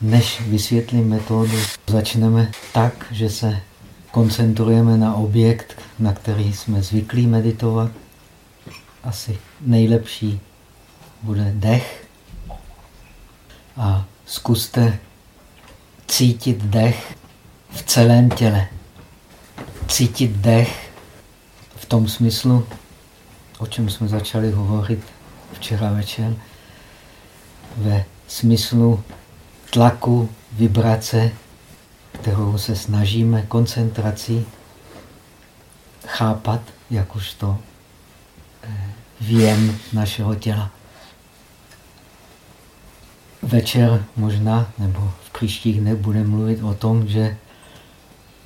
Než vysvětlím metodu, začneme tak, že se koncentrujeme na objekt, na který jsme zvyklí meditovat. Asi nejlepší bude dech. A zkuste cítit dech v celém těle. Cítit dech v tom smyslu, o čem jsme začali hovorit včera večer, ve smyslu tlaku, vibrace, kterou se snažíme koncentrací chápat jakožto eh, věm našeho těla. Večer možná, nebo v příštích dnech budeme mluvit o tom, že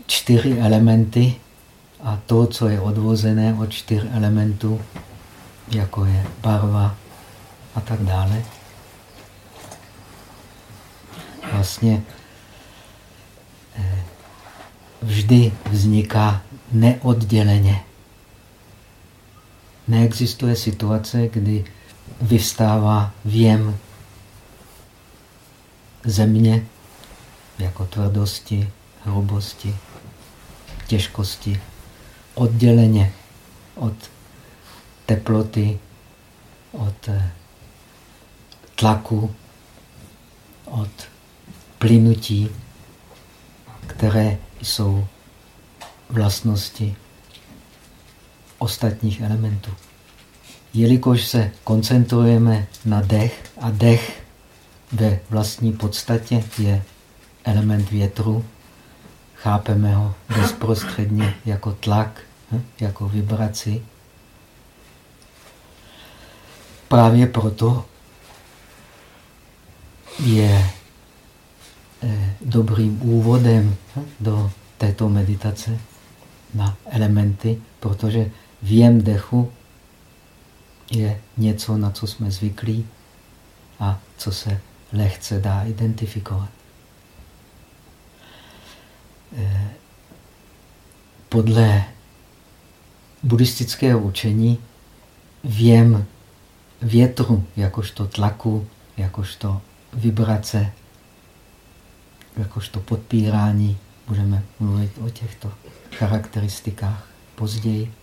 čtyři elementy a to, co je odvozené od čtyř elementů, jako je barva a tak dále, vlastně eh, vždy vzniká neodděleně. Neexistuje situace, kdy vyvstává věm země jako tvrdosti, hrubosti, těžkosti, odděleně od teploty, od eh, tlaku, od plynutí, které jsou vlastnosti ostatních elementů. Jelikož se koncentrujeme na dech a dech ve vlastní podstatě je element větru, chápeme ho bezprostředně jako tlak, hm, jako vibraci. Právě proto je dobrým úvodem hm, do této meditace na elementy, protože věm dechu je něco, na co jsme zvyklí a co se lehce dá identifikovat. Eh, podle buddhistického učení věm větru, jakožto tlaku, jakožto vibrace, jakožto podpírání. Budeme mluvit o těchto charakteristikách později.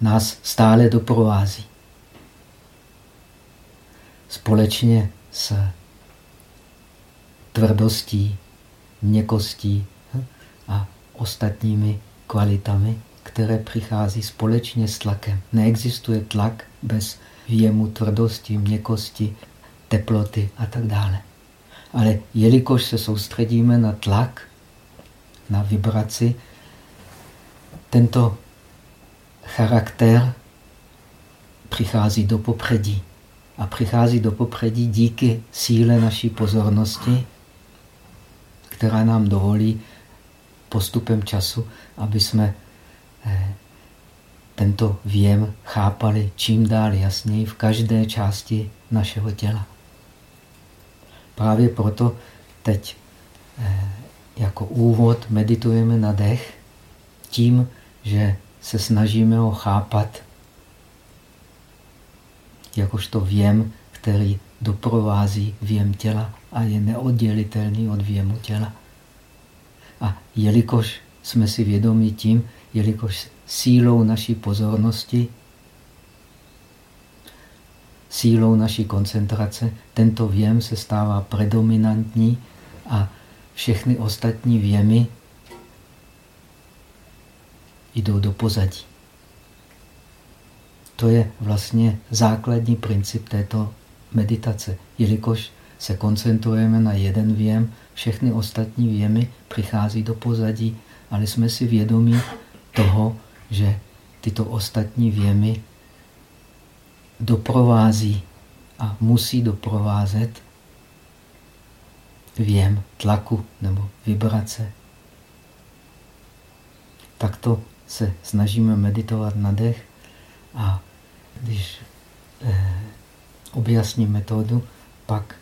Nás stále doprovází. Společně s tvrdostí, měkkostí hm, a ostatními kvalitami, které přichází společně s tlakem. Neexistuje tlak bez výjemu tvrdosti, měkkosti, teploty a tak dále. Ale jelikož se soustředíme na tlak, na vibraci, tento charakter přichází do popředí. A přichází do popředí díky síle naší pozornosti, která nám dovolí postupem času, aby jsme eh, tento věm chápali čím dál jasněji v každé části našeho těla. Právě proto teď eh, jako úvod meditujeme na dech tím, že se snažíme ho chápat jakožto věm, který doprovází věm těla a je neoddělitelný od věmu těla. A jelikož jsme si vědomi tím, jelikož sílou naší pozornosti sílou naší koncentrace tento věm se stává predominantní a všechny ostatní věmy jdou do pozadí. To je vlastně základní princip této meditace. Jelikož se koncentrujeme na jeden věm, všechny ostatní věmy přichází do pozadí, ale jsme si vědomí toho, že tyto ostatní věmy doprovází a musí doprovázet věm tlaku nebo vibrace. Takto se snažíme meditovat na dech a když eh, objasním metodu, pak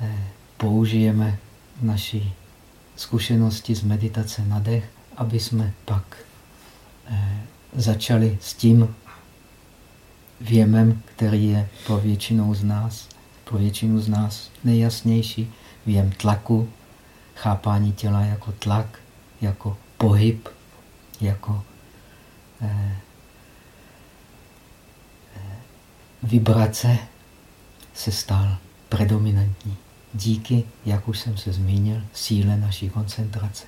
eh, použijeme naší zkušenosti z meditace na dech, aby jsme pak eh, začali s tím věmem, který je pro většinou z nás pro většinu z nás nejjasnější. Věm tlaku, chápání těla jako tlak, jako pohyb, jako eh, eh, vibrace se stal predominantní. Díky, jak už jsem se zmínil, síle naší koncentrace.